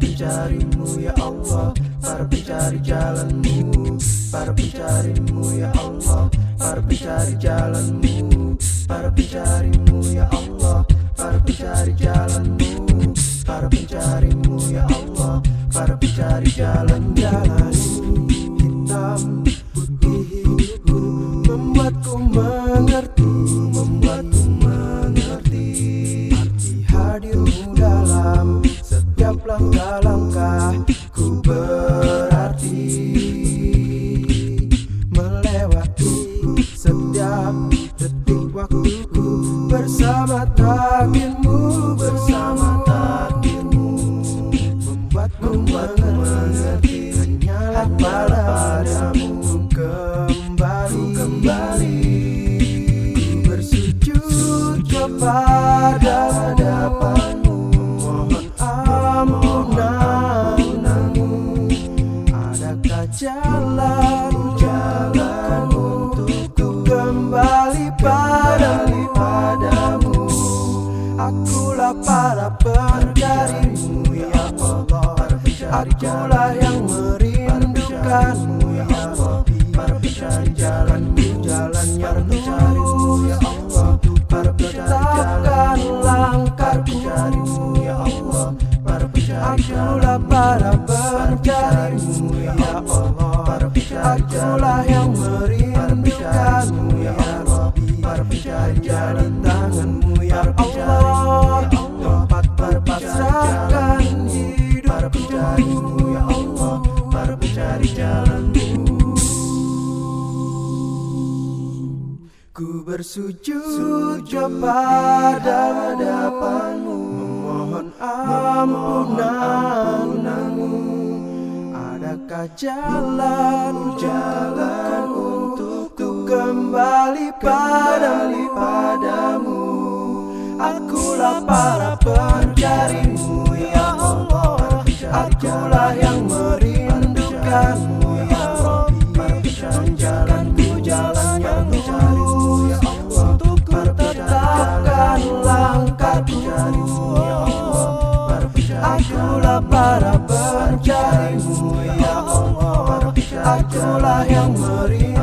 pencarimu ya Allah. Para pencari jalanmu Para pencarimu ya Allah. Para pencari jalanmu Para pencarimu ya Allah. Para pencari jalanmu langkah-langkah Ku berarti Melewati setiap detik waktuku? Bersama takdirmu Bersama takdirmu. Membuatku mengerti Hanyalah padamu. Kembali Kembali Bersujud kepada Akulah yang merindukanmu ya Allah. Pencari jalanmu Jalan yang mencarimu ya Allah. Para tetapkan langkahku ya Allah. Akulah para pencarimu ya Allah. Akulah yang merindukanmu ya Allah. Pencari jalan Para pencarimu ya Allah Para pencari jalanmu Ku bersujud kepada hadapanmu. Memohon ampunanmu. Adakah jalan jalan untukku? Kembali padamu. Akulah para pencarimu langkahku ya Allah Akulah para pencarimu ya Allah Akulah yang merindukanmu